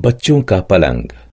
बच्चों का पलंग